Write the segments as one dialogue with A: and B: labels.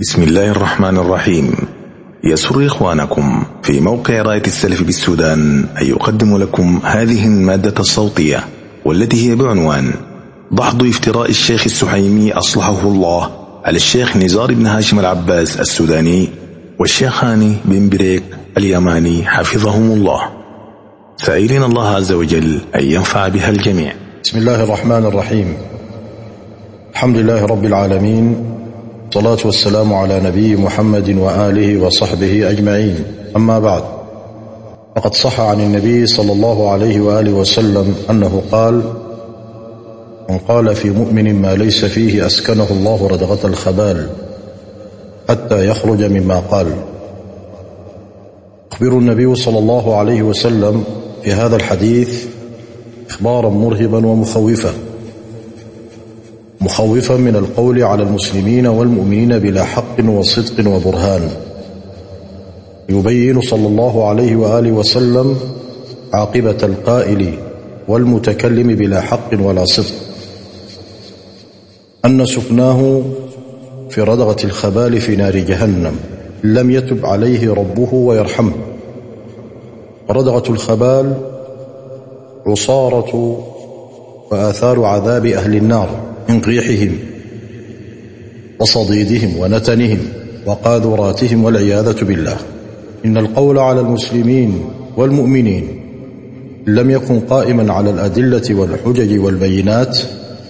A: بسم الله الرحمن الرحيم. يسر إخوانكم في موقع راية السلف بالسودان أن يقدم لكم هذه المادة الصوتية والتي هي بعنوان ضحض افتراء الشيخ السحيمي أصلحه الله على الشيخ نزار بن هاشم العباس السوداني والشيخ هاني بن بريك اليماني حفظهم الله. سائلين الله عز وجل أن ينفع بها الجميع.
B: بسم الله الرحمن الرحيم. الحمد لله رب العالمين الصلاة والسلام على نبي محمد وآله وصحبه أجمعين. أما بعد فقد صح عن النبي صلى الله عليه وآله وسلم أنه قال من قال في مؤمن ما ليس فيه أسكنه الله ردغة الخبال حتى يخرج مما قال. أخبر النبي صلى الله عليه وسلم في هذا الحديث إخبارا مرهبا ومخوفا. مخوفا من القول على المسلمين والمؤمنين بلا حق وصدق وبرهان. يبين صلى الله عليه وآله وسلم عاقبة القائل والمتكلم بلا حق ولا صدق. أن سكناه في ردغة الخبال في نار جهنم. لم يتب عليه ربه ويرحمه. ردغة الخبال عصارة وآثار عذاب أهل النار. من قيحهم وصديدهم ونتنهم وقاذوراتهم والعياذة بالله. إن القول على المسلمين والمؤمنين لم يكن قائما على الأدلة والحجج والبينات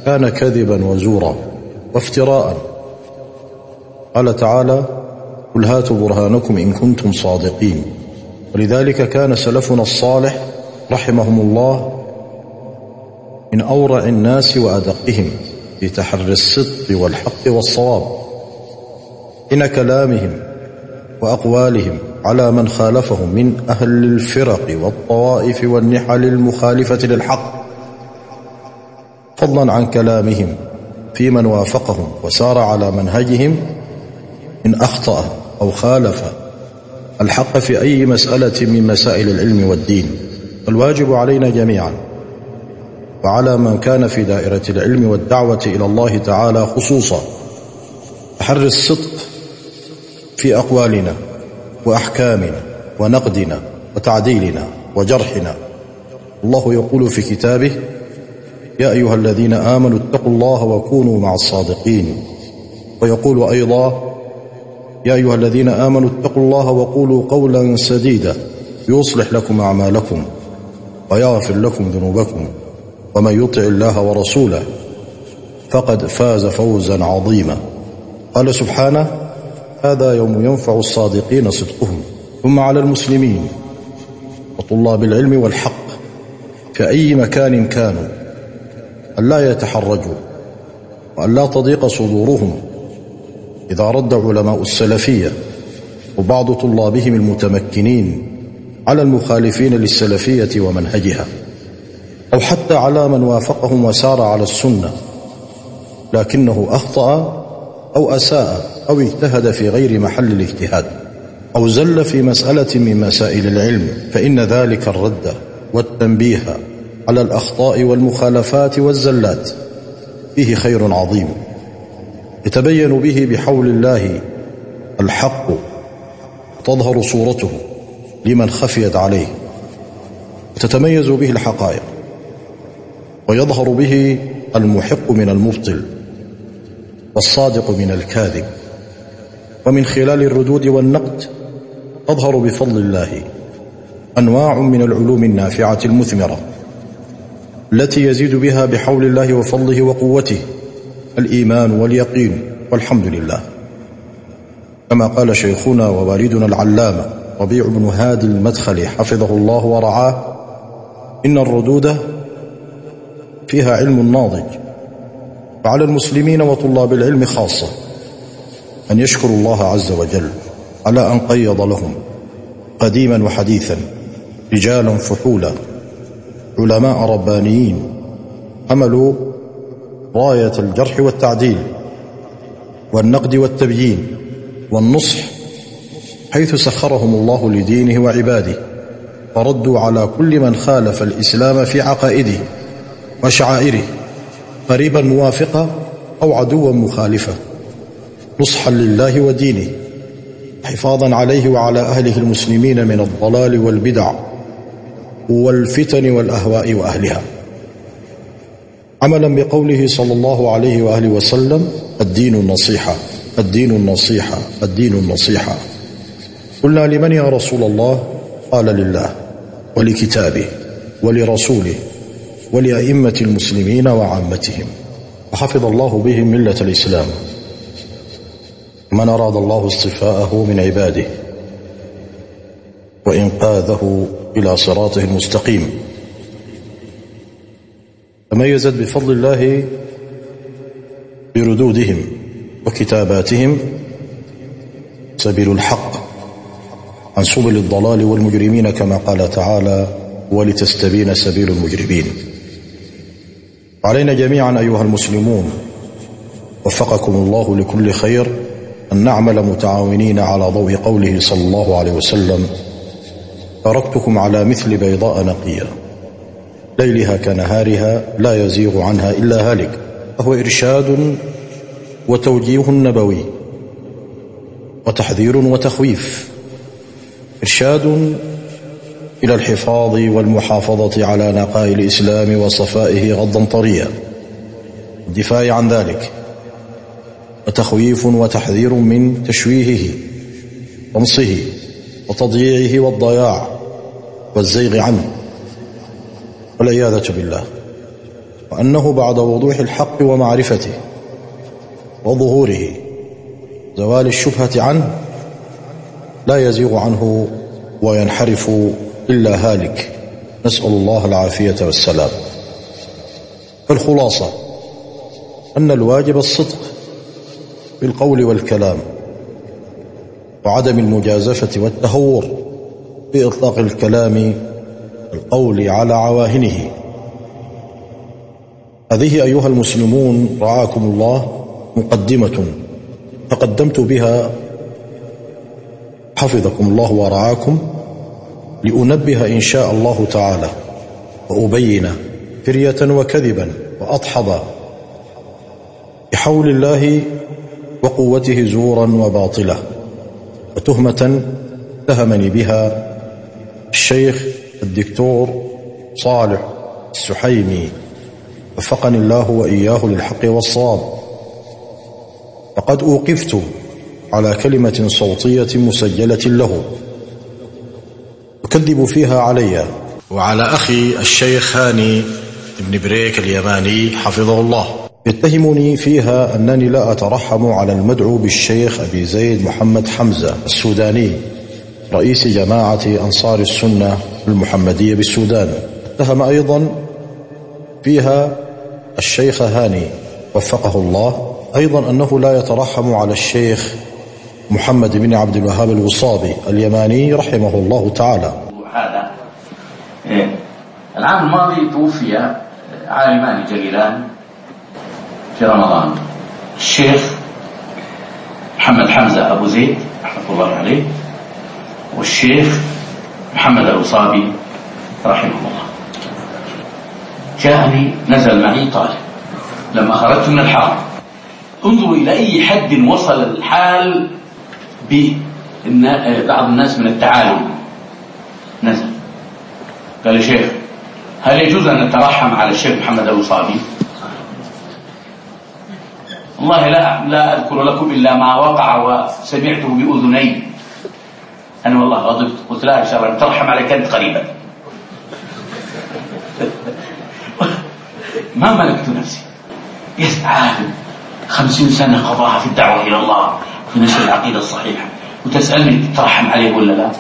B: كان كذبا وزورا وافتراء. قال تعالى قل هاتوا برهانكم إن كنتم صادقين. ولذلك كان سلفنا الصالح رحمهم الله من أورع الناس وأدقهم. في تحري الصدق والحق والصواب. إن كلامهم وأقوالهم على من خالفهم من أهل الفرق والطوائف والنحل المخالفة للحق. فضلا عن كلامهم في من وافقهم وسار على منهجهم إن أخطأ أو خالف الحق في أي مسألة من مسائل العلم والدين. الواجب علينا جميعا وعلى من كان في دائرة العلم والدعوة إلى الله تعالى خصوصا. تحري الصدق في أقوالنا وأحكامنا ونقدنا وتعديلنا وجرحنا. الله يقول في كتابه يا أيها الذين آمنوا اتقوا الله وكونوا مع الصادقين. ويقول أيضا يا أيها الذين آمنوا اتقوا الله وقولوا قولا سديدا يصلح لكم أعمالكم ويغفر لكم ذنوبكم. ومن يطع الله ورسوله فقد فاز فوزا عظيما. قال سبحانه هذا يوم ينفع الصادقين صدقهم. ثم على المسلمين وطلاب العلم والحق في أي مكان كانوا أن لا يتحرجوا وأن لا تضيق صدورهم. إذا رد علماء السلفية وبعض طلابهم المتمكنين على المخالفين للسلفية ومنهجها. أو حتى على من وافقهم وسار على السنة لكنه أخطأ أو أساء أو اجتهد في غير محل الاجتهاد أو زل في مسألة من مسائل العلم فإن ذلك الرد والتنبيه على الأخطاء والمخالفات والزلات فيه خير عظيم. يتبين به بحول الله الحق تظهر صورته لمن خفيت عليه وتتميز به الحقائق. ويظهر به المحق من المبطل والصادق من الكاذب. ومن خلال الردود والنقد تظهر بفضل الله أنواع من العلوم النافعة المثمرة التي يزيد بها بحول الله وفضله وقوته الإيمان واليقين والحمد لله. كما قال شيخنا ووالدنا العلامة ربيع بن هادي المدخلي حفظه الله ورعاه إن الردود فيها علم ناضج. وعلى المسلمين وطلاب العلم خاصة. أن يشكروا الله عز وجل على أن قيض لهم قديما وحديثا رجالا فحولا علماء ربانيين حملوا راية الجرح والتعديل والنقد والتبيين والنصح حيث سخرهم الله لدينه وعباده فردوا على كل من خالف الإسلام في عقائده وشعائره قريبا موافقة أو عدوا مخالفة. نصحا لله ودينه حفاظا عليه وعلى أهله المسلمين من الضلال والبدع والفتن والأهواء وأهلها. عملا بقوله صلى الله عليه وآله وسلم الدين النصيحة الدين النصيحة الدين النصيحة. قلنا لمن يا رسول الله؟ قال لله ولكتابه ولرسوله ولأئمة المسلمين وعامتهم. وحفظ الله بهم ملة الإسلام. من أراد الله اصطفاءه من عباده. وإنقاذه إلى صراطه المستقيم. تميزت بفضل الله بردودهم وكتاباتهم. سبيل الحق. عن سبل الضلال والمجرمين كما قال تعالى ولتستبين سبيل المجرمين علينا جميعا أيها المسلمون. وفقكم الله لكل خير أن نعمل متعاونين على ضوء قوله صلى الله عليه وسلم. تركتكم على مثل بيضاء نقية. ليلها كنهارها لا يزيغ عنها إلا هالك. فهو إرشاد وتوجيه نبوي. وتحذير وتخويف. إرشاد إلى الحفاظ والمحافظة على نقاء الإسلام وصفائه غضا طريا. الدفاع عن ذلك. وتخويف وتحذير من تشويهه طمسه وتضييعه والضياع والزيغ عنه. والعياذة بالله. وأنه بعد وضوح الحق ومعرفته وظهوره زوال الشبهة عنه لا يزيغ عنه وينحرف إلا هالك. نسأل الله العافية والسلام. فالخلاصة أن الواجب الصدق بالقول والكلام وعدم المجازفة والتهور بإطلاق الكلام القول على عواهنه. هذه أيها المسلمون رعاكم الله مقدمة تقدمت بها. حفظكم الله ورعاكم. لأنبه إن شاء الله تعالى وأبين فرية وكذبا وأضحضا بحول الله وقوته زورا وباطلا وتهمة اتهمني بها الشيخ الدكتور صالح السحيمي وفقني الله وإياه للحق والصواب فقد أوقفت على كلمة صوتية مسجلة له أكذب فيها علي. وعلى أخي الشيخ هاني بن بريك اليماني حفظه الله. يتهمني فيها أنني لا أترحم على المدعو بالشيخ أبي زيد محمد حمزة السوداني رئيس جماعة أنصار السنة المحمدية بالسودان. اتهم أيضا فيها الشيخ هاني وفقه الله. أيضا أنه لا يترحم على الشيخ محمد بن عبد الوهاب الوصابي اليماني رحمه الله تعالى.
C: هذا. إيه. العام الماضي توفي عالمان جليلان في رمضان. الشيخ محمد حمزة أبو زيد رحمة الله عليه والشيخ محمد الوصابي رحمه الله. جاءني نزل معي طالب لما خرجت من الحرم انظروا إلى أي حد وصل الحال ببعض الناس من التعالم. نزل. قال يا شيخ هل يجوز أن نترحم على الشيخ محمد الوصابي والله لا لا أذكر لكم إلا ما وقع وسمعته بأذني. أنا والله غضبت. قلت لا إن شاء الله نترحم عليك أنت قريبا. ما ملكت نفسي. يسعى خمسين سنة قضاها في الدعوة إلى الله. في نشر العقيدة الصحيحة وتسألني تترحم عليه ولا لا؟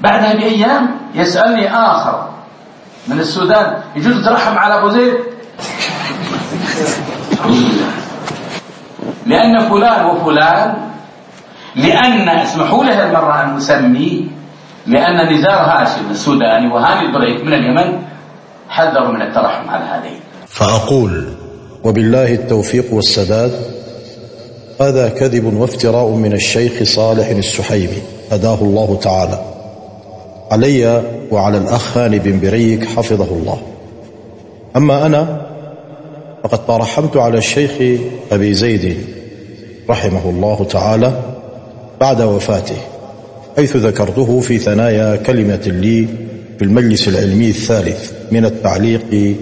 C: بعدها بأيام يسألني آخر من السودان يجوز ترحم على أبو زيد؟ لأن فلان وفلان لأن اسمحوا لي المرة أن أسمي لأن نزار هاشم السوداني وهاني البريك من اليمن حذروا من الترحم على هذين
B: فأقول وبالله التوفيق والسداد هذا كذب وافتراء من الشيخ صالح السحيمي هداه الله تعالى. علي وعلى الأخ هاني بن بريك حفظه الله. أما أنا فقد ترحمت على الشيخ أبي زيد رحمه الله تعالى بعد وفاته حيث ذكرته في ثنايا كلمة لي في المجلس العلمي الثالث من التعليق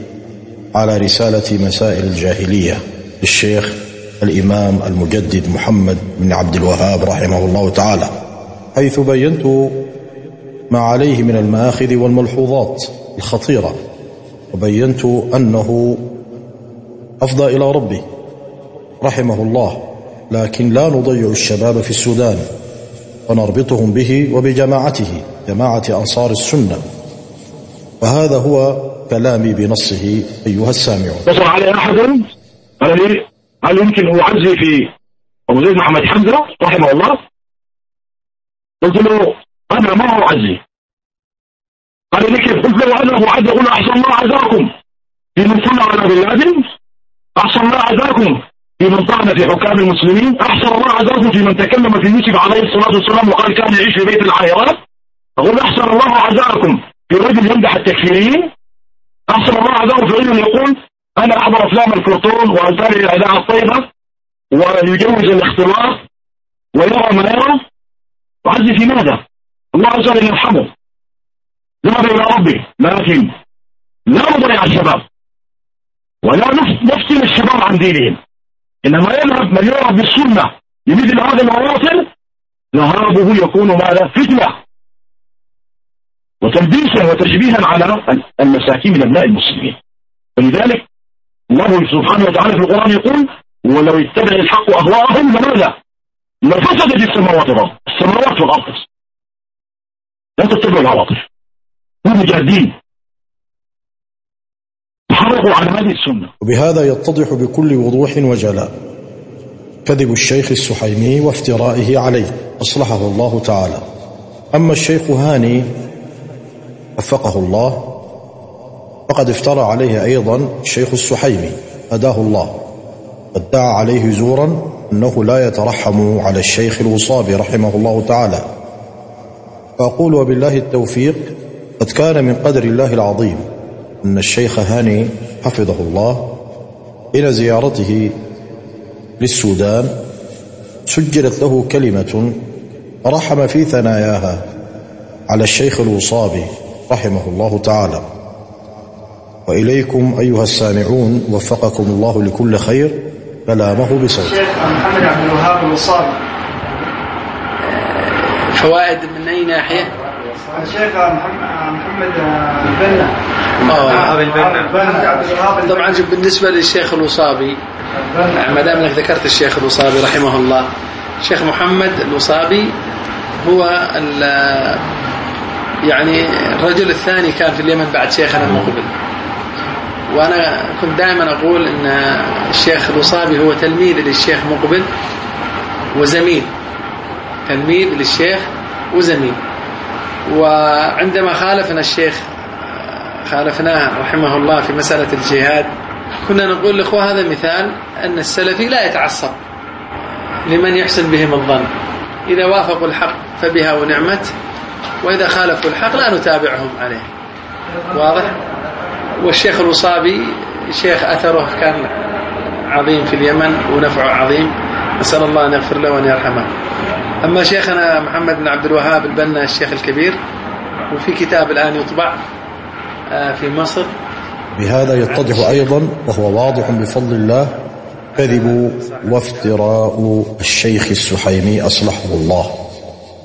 B: على رسالة مسائل الجاهلية للشيخ الإمام المجدد محمد بن عبد الوهاب رحمه الله تعالى حيث بينت ما عليه من المآخذ والملحوظات الخطيرة وبينت أنه أفضى إلى ربه رحمه الله لكن لا نضيع الشباب في السودان ونربطهم به وبجماعته جماعة أنصار السنة. وهذا هو كلامي بنصه أيها السامعون.
D: اتصل علي أحد؟ لي هل يمكن أعزي في أبو زيد محمد حمزة رحمه الله؟ قلت له أنا ما أعزي قال لي كيف؟ قلت له أنا أعزي أقول أحسن الله عزاكم. في من صلى على بن أحسن الله عزاكم. في من طعن في حكام المسلمين أحسن الله عزاكم. في من تكلم في يوسف عليه الصلاة والسلام وقال كان يعيش في بيت العائرات أقول أحسن الله عزاكم. في رجل يمدح التكفيريين أحسن الله عزاكم. في رجل يقول أنا أحضر أفلام الكرتون وأزال الإذاعة الطيبة ويجوز الاختلاط ويرى ما يرى. وعزي في ماذا؟ الله عز وجل يرحمه. ذهب إلى ربه لكن لا نضيع الشباب. ولا نفتن الشباب عن دينهم. إنما يذهب من يعرف بالسنة لمثل هذا المواطن ذهابه يكون ماذا؟ فتنة. وتلبيسا وتشبيها على المساكين من أبناء المسلمين. فلذلك الله سبحانه وتعالى في القرآن يقول ولو اتبع الحق أهواءهم لماذا؟ لفسدت السماوات والأرض. السماوات والأرض. لا تتبعوا العواطف. كونوا جادين تحرقوا على هذه السنة.
B: وبهذا يتضح بكل وضوح وجلاء كذب الشيخ السحيمي وافترائه عليه. أصلحه الله تعالى. أما الشيخ هاني وفقه الله فقد افترى عليه أيضا الشيخ السحيمي هداه الله. ادعى عليه زورا أنه لا يترحم على الشيخ الوصابي رحمه الله تعالى. فأقول وبالله التوفيق قد كان من قدر الله العظيم أن الشيخ هاني حفظه الله إلى زيارته للسودان. سجلت له كلمة رحم في ثناياها على الشيخ الوصابي رحمه الله تعالى. وإليكم أيها السامعون وفقكم الله لكل خير كلامه بصوت.
E: الشيخ محمد عبد الوهاب الوصابي
F: فوائد من أي ناحية؟
E: الشيخ محمد البنا.
F: آه.
E: البنا.
F: طبعا شوف بالنسبة للشيخ الوصابي ما دام إنك ذكرت الشيخ الوصابي رحمه الله الشيخ محمد الوصابي هو ال- يعني الرجل الثاني كان في اليمن بعد شيخنا المقبل. وأنا كنت دائما أقول إن الشيخ الوصابي هو تلميذ للشيخ مقبل وزميل تلميذ للشيخ وزميل. وعندما خالفنا الشيخ خالفناه رحمه الله في مسألة الجهاد كنا نقول للإخوة هذا مثال أن السلفي لا يتعصب لمن يحسن بهم الظن. إذا وافقوا الحق فبها ونعمت وإذا خالفوا الحق لا نتابعهم عليه. واضح؟ والشيخ الوصابي شيخ أثره كان عظيم في اليمن ونفعه عظيم. نسأل الله أن يغفر له وأن يرحمه. أما شيخنا محمد بن عبد الوهاب البنا الشيخ الكبير وفي كتاب الآن يطبع آه، في مصر.
B: بهذا يتضح أيضا وهو واضح بفضل الله كذب وافتراء الشيخ السحيمي أصلحه الله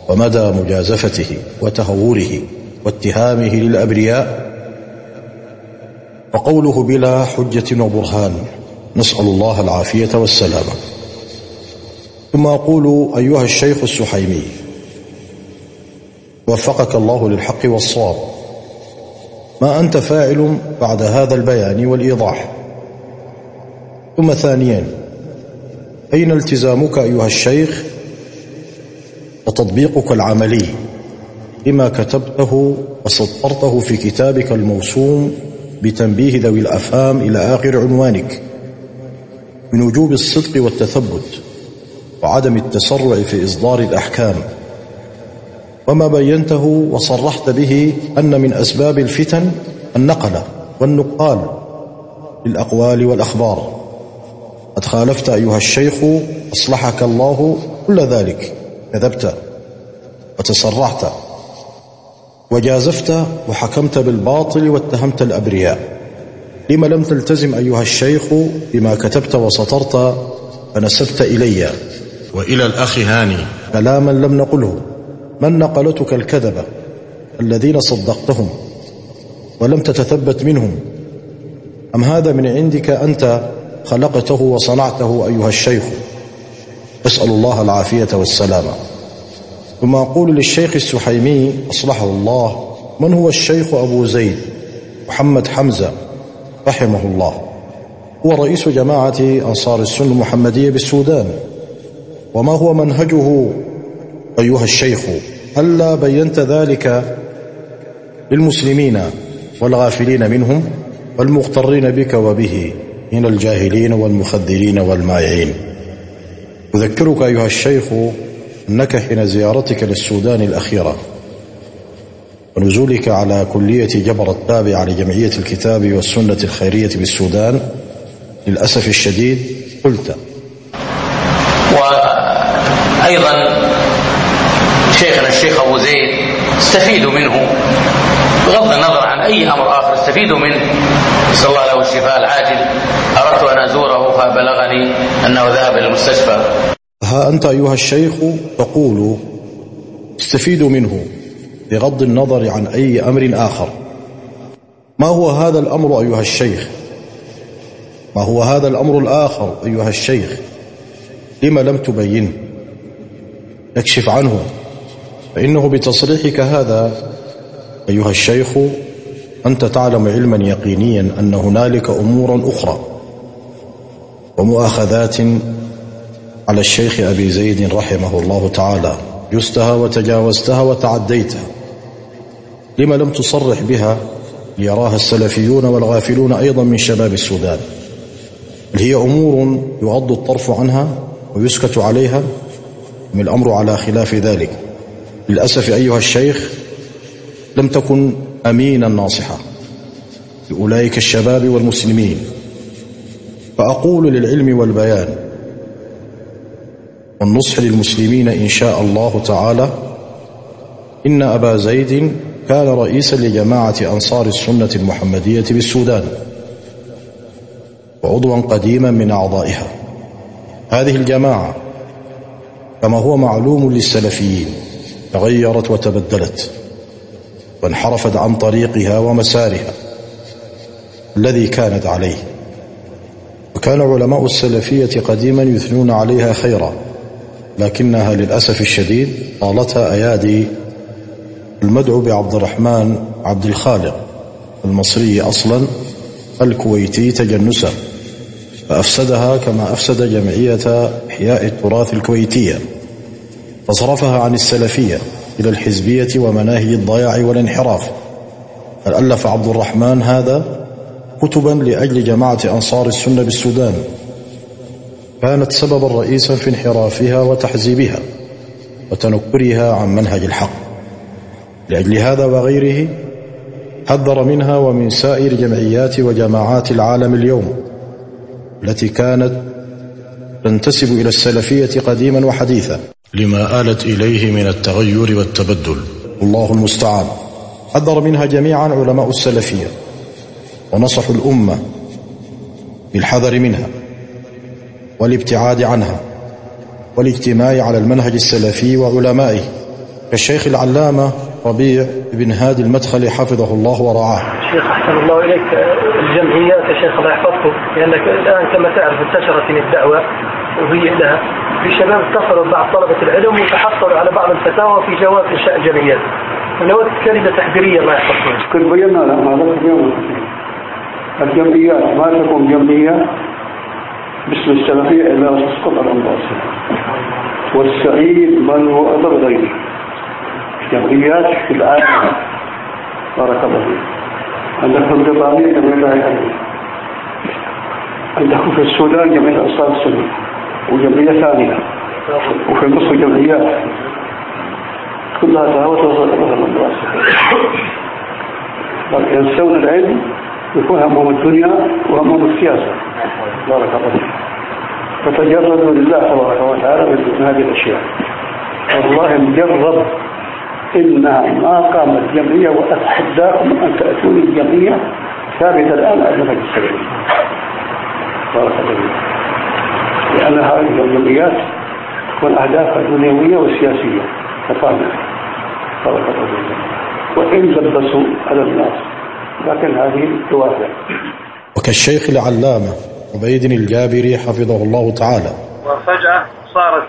B: ومدى مجازفته وتهوره واتهامه للأبرياء وقوله بلا حجة وبرهان نسأل الله العافية والسلامة. ثم أقول أيها الشيخ السحيمي وفقك الله للحق والصواب ما أنت فاعل بعد هذا البيان والإيضاح؟ ثم ثانيا أين التزامك أيها الشيخ وتطبيقك العملي؟ لما كتبته وسطرته في كتابك الموسوم بتنبيه ذوي الأفهام إلى آخر عنوانك. من وجوب الصدق والتثبت وعدم التسرع في إصدار الأحكام. وما بينته وصرحت به أن من أسباب الفتن النقلة والنقال للأقوال والأخبار. قد خالفت أيها الشيخ أصلحك الله كل ذلك. كذبت وتسرعت. وجازفت وحكمت بالباطل واتهمت الأبرياء. لما لم تلتزم أيها الشيخ بما كتبت وسطرت فنسبت إلي. وإلى الأخ هاني. كلاما لم نقله. من نقلتك الكذبة الذين صدقتهم ولم تتثبت منهم؟ أم هذا من عندك أنت خلقته وصنعته أيها الشيخ؟ أسأل الله العافية والسلامة. ثم أقول للشيخ السحيمي أصلحه الله من هو الشيخ أبو زيد محمد حمزة رحمه الله؟ هو رئيس جماعة أنصار السنة المحمدية بالسودان. وما هو منهجه أيها الشيخ؟ هلا بينت ذلك للمسلمين والغافلين منهم والمغترين بك وبه من الجاهلين والمخذرين والمائعين أذكرك أيها الشيخ أنك حين زيارتك للسودان الأخيرة. ونزولك على كلية جبر التابعة لجمعية الكتاب والسنة الخيرية بالسودان. للأسف الشديد قلت.
G: وأيضا شيخنا الشيخ أبو زيد استفيدوا منه. بغض النظر عن أي أمر آخر استفيدوا منه. نسأل الله له الشفاء العاجل. أردت أن أزوره فبلغني أنه ذهب إلى المستشفى.
B: ها أنت أيها الشيخ تقول استفيدوا منه بغض النظر عن أي أمر آخر. ما هو هذا الأمر أيها الشيخ؟ ما هو هذا الأمر الآخر أيها الشيخ؟ لما لم تبينه اكشف عنه. فإنه بتصريحك هذا أيها الشيخ أنت تعلم علما يقينيا أن هنالك أمورا أخرى ومؤاخذات على الشيخ أبي زيد رحمه الله تعالى. جستها وتجاوزتها وتعديتها. لما لم تصرح بها؟ ليراها السلفيون والغافلون أيضا من شباب السودان. بل هي أمور يغض الطرف عنها ويسكت عليها؟ من الأمر على خلاف ذلك؟ للأسف أيها الشيخ لم تكن أمينا ناصحا لأولئك الشباب والمسلمين. فأقول للعلم والبيان والنصح للمسلمين إن شاء الله تعالى. إن أبا زيد كان رئيسا لجماعة أنصار السنة المحمدية بالسودان وعضوا قديما من أعضائها. هذه الجماعة كما هو معلوم للسلفيين تغيرت وتبدلت وانحرفت عن طريقها ومسارها الذي كانت عليه. وكان علماء السلفية قديما يثنون عليها خيرا. لكنها للأسف الشديد طالتها أيادي المدعو بعبد الرحمن عبد الخالق المصري أصلا الكويتي تجنسا فأفسدها كما أفسد جمعية إحياء التراث الكويتية. فصرفها عن السلفية إلى الحزبية ومناهج الضياع والانحراف. ألف عبد الرحمن هذا كتبا لأجل جماعة أنصار السنة بالسودان. كانت سببا رئيسا في انحرافها وتحزيبها وتنكرها عن منهج الحق. لأجل هذا وغيره حذر منها ومن سائر جمعيات وجماعات العالم اليوم التي كانت تنتسب إلى السلفية قديما وحديثا. لما آلت إليه من التغير والتبدل. الله المستعان. حذر منها جميعا علماء السلفية ونصحوا الأمة بالحذر منها. والابتعاد عنها والاجتماع على المنهج السلفي وعلمائه كالشيخ العلامة ربيع بن هادي المدخلي حفظه الله ورعاه.
H: شيخ أحسن الله إليك. الجمعيات يا شيخ الله يحفظكم. لأنك الآن كما تعرف انتشرت الدعوة وهي لها في شباب اتصلوا بعض طلبة العلم وتحصلوا على بعض الفتاوى في جواز إنشاء الجمعيات. نود كلمة تحذيرية الله يحفظكم.
I: كل بينا لما هذا اليوم الجمعيات ما تكون جمعية. باسم السلفية إلا تسقط الأنباس والسعيد بل هو أثر غيره جمعيات في العالم. بارك الله فيك. عندكم جبالية جمعية عندكم في السودان جمعية أنصار السنة وجمعية ثانية وفي مصر جمعيات كلها تهاوت وصل الدراسة ينسون العلم يكون همهم الدنيا وهمهم السياسة. بارك الله فيك. فتجردوا لله تبارك وتعالى من هذه الأشياء. والله مجرب إنها ما قامت جمعية وأتحداكم أن تأتوني الجمعية ثابتة الآن أجل السبيل بارك الله لأن هذه الجمعيات تكون أهدافها دنيوية وسياسية تفاهمها بارك الله وإن لبسوا على الناس. لكن هذه توافق
B: وكالشيخ العلامة عبيد الجابري حفظه الله تعالى.
J: وفجأة صارت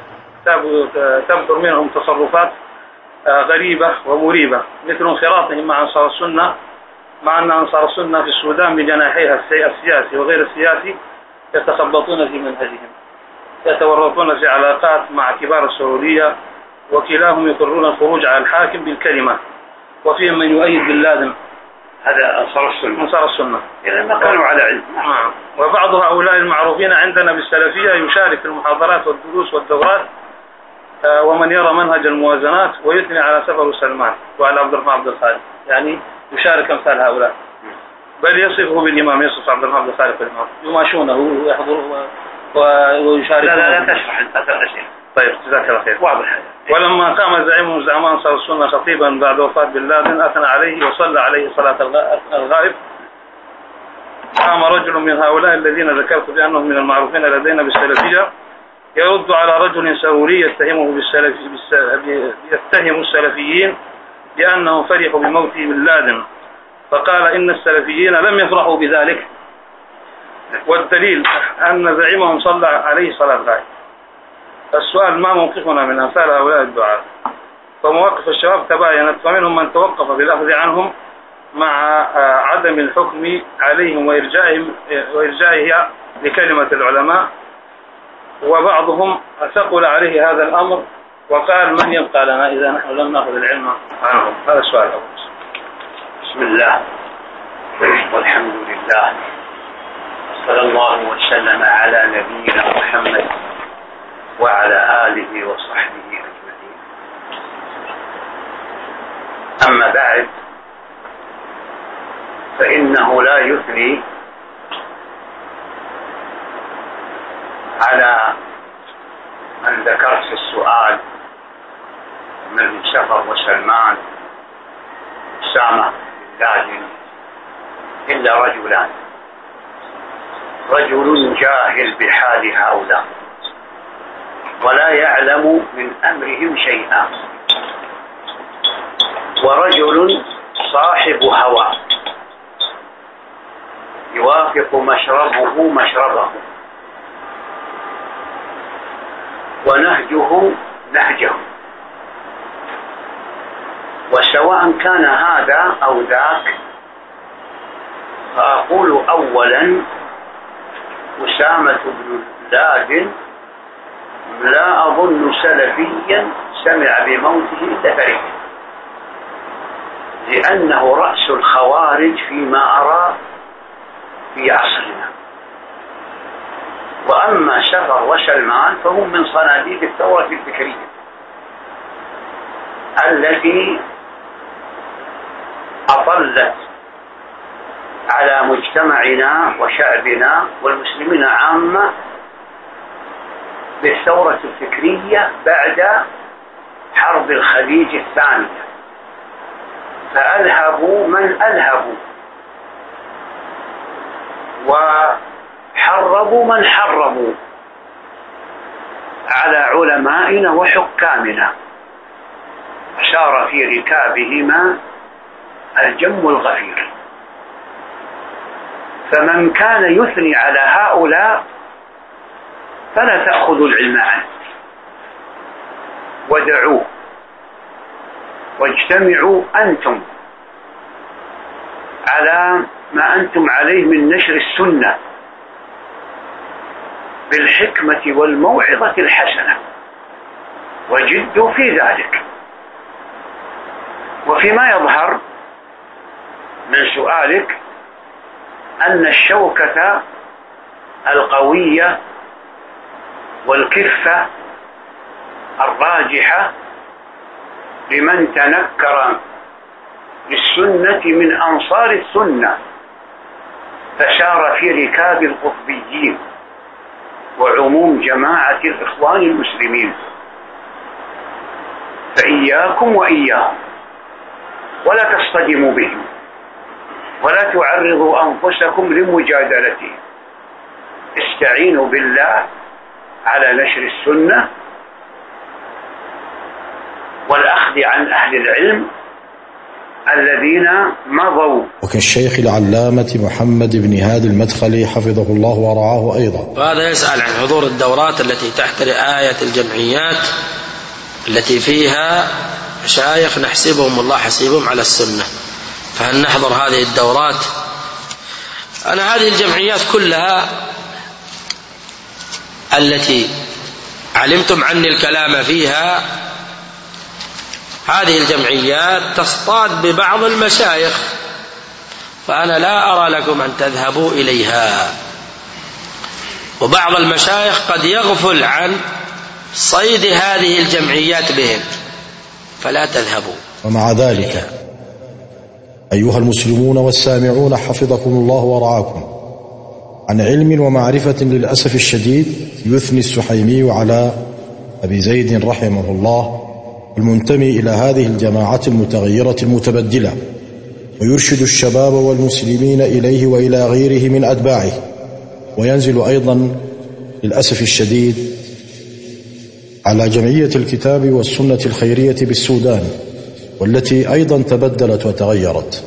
J: تبدر منهم تصرفات آه، غريبة ومريبة مثل انخراطهم مع أنصار السنة مع أن أنصار السنة في السودان بجناحيها السياسي وغير السياسي يتخبطون في منهجهم يتورطون في علاقات مع كبار السعودية وكلاهم يقرون الخروج على الحاكم بالكلمة وفيهم من يؤيد بن لادن
G: هذا أنصار السنة.
J: أنصار السنة.
G: إذا ما كانوا على علم.
J: نعم. وبعض هؤلاء المعروفين عندنا بالسلفية يشارك في المحاضرات والدروس والدورات آه، ومن يرى منهج الموازنات ويثني على سفر سلمان وعلى عبد الرحمن عبد الخالق. يعني يشارك أمثال هؤلاء. بل يصفه بالإمام يصف عبد الرحمن عبد الخالق بالإمام. يماشونه ويحضره ويشارك
G: لا لا لا تشرح شيء.
J: طيب جزاك الله خير.
G: واضح
J: ولما قام زعيم من انصار السنة خطيبا بعد وفاة بن لادن أثنى عليه وصلى عليه صلاة الغائب. قام رجل من هؤلاء الذين ذكرت بأنهم من المعروفين لدينا بالسلفية. يرد على رجل سعوري يتهمه بالسلف يتهم السلفيين بأنهم فرحوا بموت بن لادن. فقال إن السلفيين لم يفرحوا بذلك. والدليل أن زعيمهم صلى عليه صلاة غائب السؤال ما موقفنا من أمثال هؤلاء الدعاة. فمواقف الشباب تباينت فمنهم من توقف بالأخذ عنهم مع آه، عدم الحكم عليهم وإرجائهم وإرجائها لكلمة العلماء. وبعضهم ثقل عليه هذا الأمر وقال من يبقى لنا إذا نحن لم نأخذ العلم عنهم؟ هذا السؤال. الأول
G: بسم الله. والحمد لله. صلى الله وسلم على نبينا محمد. وعلى آله وصحبه أجمعين. أما بعد فإنه لا يثني على من ذكرت في السؤال من سفر وسلمان أسامة لادن إلا رجلان. رجل جاهل بحال هؤلاء. ولا يعلم من أمرهم شيئا. ورجل صاحب هوى. يوافق مشربه مشربه. ونهجه نهجه. وسواء كان هذا أو ذاك فأقول أولا أسامة بن لادن لا أظن سلفيا سمع بموته إلا فريق لأنه رأس الخوارج فيما أرى في عصرنا. وأما سفر وسلمان فهم من صناديد الثورة الفكرية التي أطلت على مجتمعنا وشعبنا والمسلمين عامة بالثورة الفكرية بعد حرب الخليج الثانية. فألهبوا من ألهبوا وحربوا من حربوا. على علمائنا وحكامنا. وسار في ركابهما الجم الغفير. فمن كان يثني على هؤلاء فلا تأخذوا العلم عنه. ودعوه. واجتمعوا أنتم على ما أنتم عليه من نشر السنة بالحكمة والموعظة الحسنة. وجدوا في ذلك. وفيما يظهر من سؤالك أن الشوكة القوية والكفة الراجحة لمن تنكر بالسنة من أنصار السنة فسار في ركاب القطبيين
K: وعموم جماعة الإخوان المسلمين. فإياكم وإياهم ولا تصطدموا بهم ولا تعرضوا أنفسكم لمجادلتهم. استعينوا بالله على نشر السنة والأخذ عن أهل العلم الذين مضوا.
B: وكالشيخ العلامة محمد بن هادي المدخلي حفظه الله ورعاه أيضا.
C: وهذا يسأل عن حضور الدورات التي تحت رعاية الجمعيات التي فيها مشايخ نحسبهم الله حسيبهم على السنة. فهل نحضر هذه الدورات؟ أنا هذه الجمعيات كلها التي علمتم عني الكلام فيها هذه الجمعيات تصطاد ببعض المشايخ فأنا لا أرى لكم أن تذهبوا إليها. وبعض المشايخ قد يغفل عن صيد هذه الجمعيات بهم فلا تذهبوا.
B: ومع ذلك أيها المسلمون والسامعون حفظكم الله ورعاكم. عن علم ومعرفة للأسف الشديد يثني السحيمي على أبي زيد رحمه الله المنتمي إلى هذه الجماعة المتغيرة المتبدلة ويرشد الشباب والمسلمين إليه وإلى غيره من أتباعه وينزل أيضا للأسف الشديد على جمعية الكتاب والسنة الخيرية بالسودان والتي أيضا تبدلت وتغيرت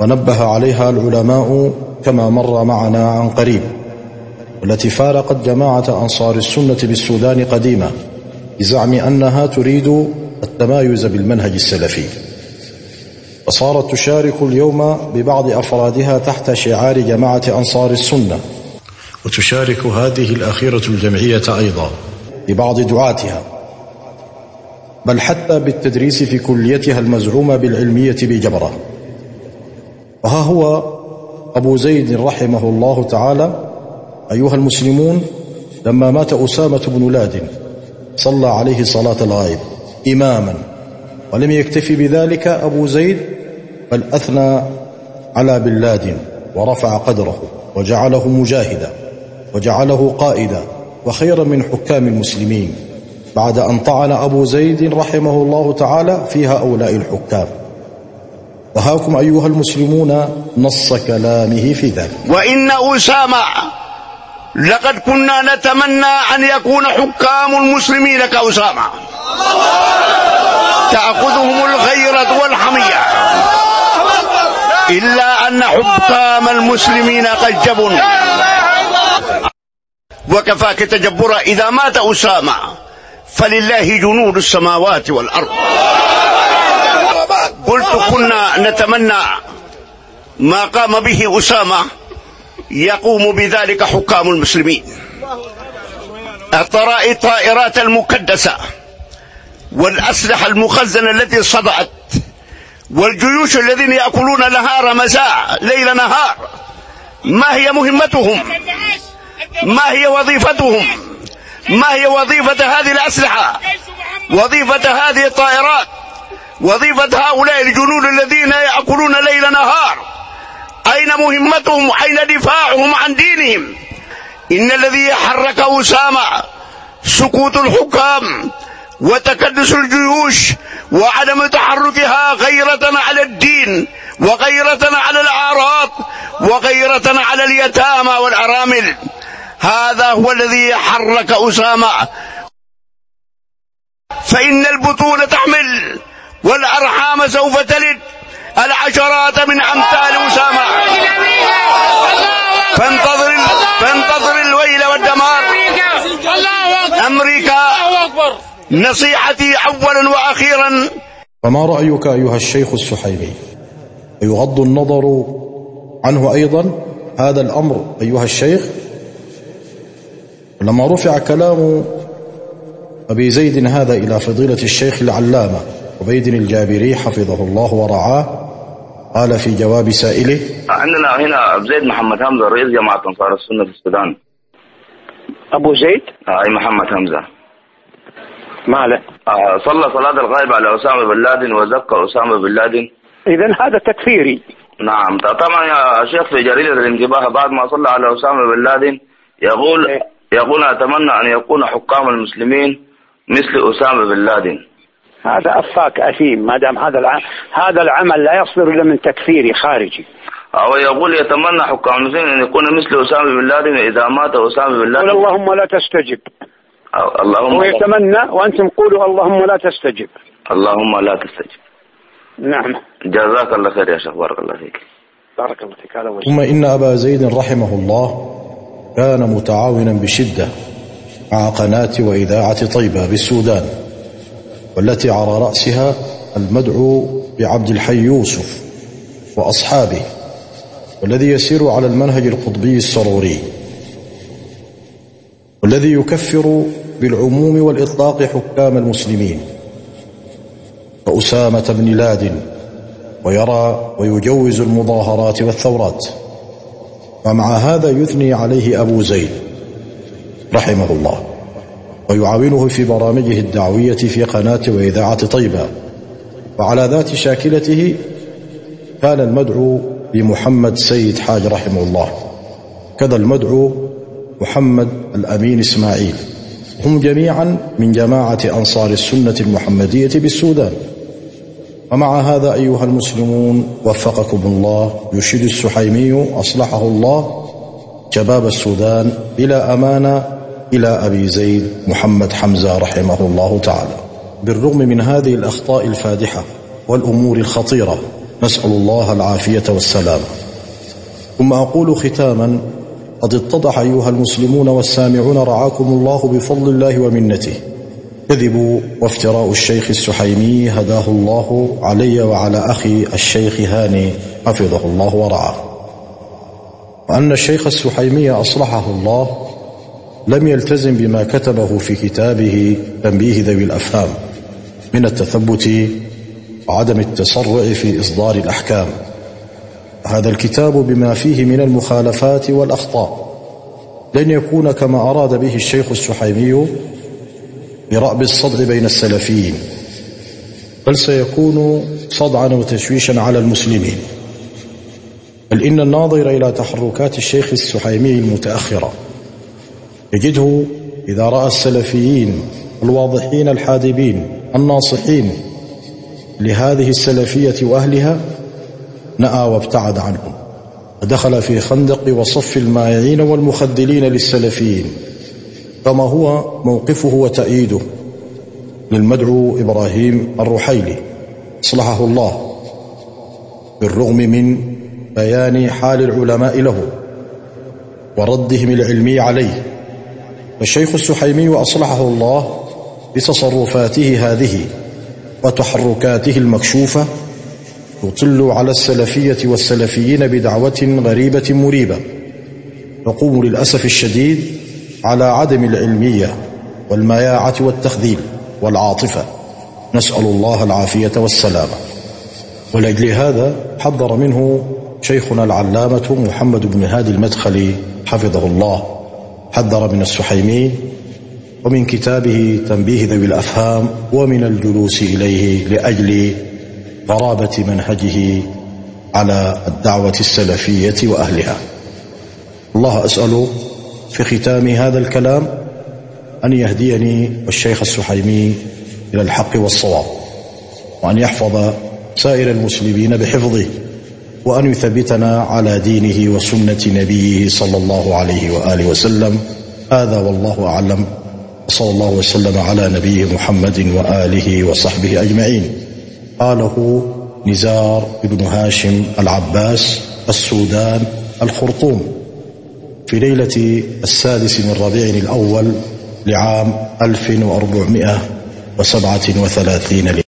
B: ونبه عليها العلماء كما مر معنا عن قريب والتي فارقت جماعة أنصار السنة بالسودان قديما بزعم أنها تريد التمايز بالمنهج السلفي. وصارت تشارك اليوم ببعض أفرادها تحت شعار جماعة أنصار السنة وتشارك هذه الأخيرة الجمعية أيضا ببعض دعاتها. بل حتى بالتدريس في كليتها المزعومة بالعلمية بجبرة. وها هو أبو زيد رحمه الله تعالى أيها المسلمون لما مات أسامة بن لادن صلى عليه صلاة الغائب إماما ولم يكتفي بذلك أبو زيد بل أثنى على بن لادن ورفع قدره وجعله مجاهدا وجعله قائدا وخيرا من حكام المسلمين بعد أن طعن أبو زيد رحمه الله تعالى في هؤلاء الحكام. وهاكم أيها المسلمون نص كلامه في ذلك.
L: وإن أسامة لقد كنا نتمنى أن يكون حكام المسلمين كأسامة. تأخذهم الغيرة والحمية. إلا أن حكام المسلمين قد جبن وكفاك تجبرا إذا مات أسامة. فلله جنود السماوات والأرض. قلت كنا نتمنى ما قام به أسامة يقوم بذلك حكام المسلمين. الطائرات المكدسة والأسلحة المخزنة التي صدعت والجيوش الذين يأكلون نهار مساء ليل نهار. ما هي مهمتهم؟ ما هي وظيفتهم؟ ما هي وظيفة هذه الأسلحة؟ وظيفة هذه الطائرات؟ وظيفة هؤلاء الجنود الذين يأكلون ليل نهار. أين مهمتهم؟ أين دفاعهم عن دينهم؟ إن الذي حرك أسامة سكوت الحكام وتكدس الجيوش وعدم تحركها غيرة على الدين وغيرة على الأعراض وغيرة على اليتامى والأرامل. هذا هو الذي حرك أسامة. فإن البطون تحمل. والأرحام سوف تلد. العشرات من أمثال أسامة. فانتظر فانتظر الويل والدمار. أمريكا. نصيحتي أولا وأخيرا.
B: فما رأيك أيها الشيخ السحيمي؟ يغض النظر عنه أيضا هذا الأمر أيها الشيخ؟ لما رفع كلام أبي زيد هذا إلى فضيلة الشيخ العلامة عبيد الجابري حفظه الله ورعاه قال في جواب سائله
M: عندنا هنا زيد محمد همزة رئيس جماعة أنصار السنة في السودان.
N: أبو زيد؟
M: آه أي محمد همزة.
N: ماله؟
M: آه صلى صلاة الغائب على أسامة بن لادن وزكى أسامة بن لادن.
N: إذا هذا تكفيري.
M: نعم طبعا يا شيخ في جريدة الانتباه بعد ما صلى على أسامة بن لادن يقول يقول أتمنى أن يكون حكام المسلمين مثل أسامة بن لادن.
N: هذا أفاك أثيم. ما دام هذا العمل هذا العمل لا يصدر إلا من تكفيري خارجي.
M: أو يقول يتمنى حكام المسلمين أن يكون مثل أسامة بن لادن إذا مات أسامة بن
N: قل
M: لادن
N: اللهم لا تستجب.
M: اللهم
N: هو يتمنى وأنتم قولوا اللهم لا تستجب.
M: اللهم لا تستجب.
N: نعم.
M: جزاك الله خير يا شيخ. بارك الله فيك.
N: بارك الله فيك. هذا هو
B: ثم إن أبا زيد رحمه الله كان متعاونا بشدة مع قناة وإذاعة طيبة بالسودان. والتي على رأسها المدعو بعبد الحي يوسف وأصحابه والذي يسير على المنهج القطبي السروري والذي يكفر بالعموم والإطلاق حكام المسلمين كأسامة بن لادن ويرى ويجوز المظاهرات والثورات. ومع هذا يثني عليه أبو زيد رحمه الله. ويعاونه في برامجه الدعوية في قناة وإذاعة طيبة. وعلى ذات شاكلته كان المدعو بمحمد سيد حاج رحمه الله. كذا المدعو محمد الأمين إسماعيل. هم جميعا من جماعة أنصار السنة المحمدية بالسودان. ومع هذا أيها المسلمون وفقكم الله يشيد السحيمي أصلحه الله شباب السودان بلا أمانة إلى أبي زيد محمد حمزة رحمه الله تعالى. بالرغم من هذه الأخطاء الفادحة والأمور الخطيرة نسأل الله العافية والسلام. ثم أقول ختاما قد اتضح أيها المسلمون والسامعون رعاكم الله بفضل الله ومنته. كذب وافتراء الشيخ السحيمي هداه الله علي وعلى أخي الشيخ هاني حفظه الله ورعاه. وأن الشيخ السحيمي أصلحه الله لم يلتزم بما كتبه في كتابه تنبيه ذوي الأفهام من التثبت وعدم التسرع في إصدار الأحكام. هذا الكتاب بما فيه من المخالفات والأخطاء. لن يكون كما أراد به الشيخ السحيمي برأب الصدع بين السلفيين بل سيكون صدعا وتشويشا على المسلمين. بل إن الناظر إلى تحركات الشيخ السحيمي المتأخرة. يجده إذا رأى السلفيين الواضحين الحادبين الناصحين لهذه السلفية وأهلها نأى وابتعد عنهم. ودخل في خندق وصف المائعين والمخذلين للسلفيين كما هو موقفه وتأييده للمدعو إبراهيم الرحيلي أصلحه الله بالرغم من بيان حال العلماء له وردهم العلمي عليه. فالشيخ السحيمي أصلحه الله بتصرفاته هذه وتحركاته المكشوفة يطل على السلفية والسلفيين بدعوة غريبة مريبة تقوم للأسف الشديد على عدم العلمية والمياعة والتخذيل والعاطفة. نسأل الله العافية والسلامة. ولأجل هذا حذر منه شيخنا العلامة محمد بن هادي المدخلي حفظه الله. حذر من السحيمي ومن كتابه تنبيه ذوي الأفهام ومن الجلوس إليه لأجل غرابة منهجه على الدعوة السلفية وأهلها. الله أسأل في ختام هذا الكلام أن يهديني والشيخ السحيمي إلى الحق والصواب وأن يحفظ سائر المسلمين بحفظه. وأن يثبتنا على دينه وسنة نبيه صلى الله عليه وآله وسلم. هذا والله أعلم. وصلى الله وسلم على نبيه محمد وآله وصحبه أجمعين. قاله نزار بن هاشم العباس السودان الخرطوم. في ليلة السادس من ربيع الأول لعام 1437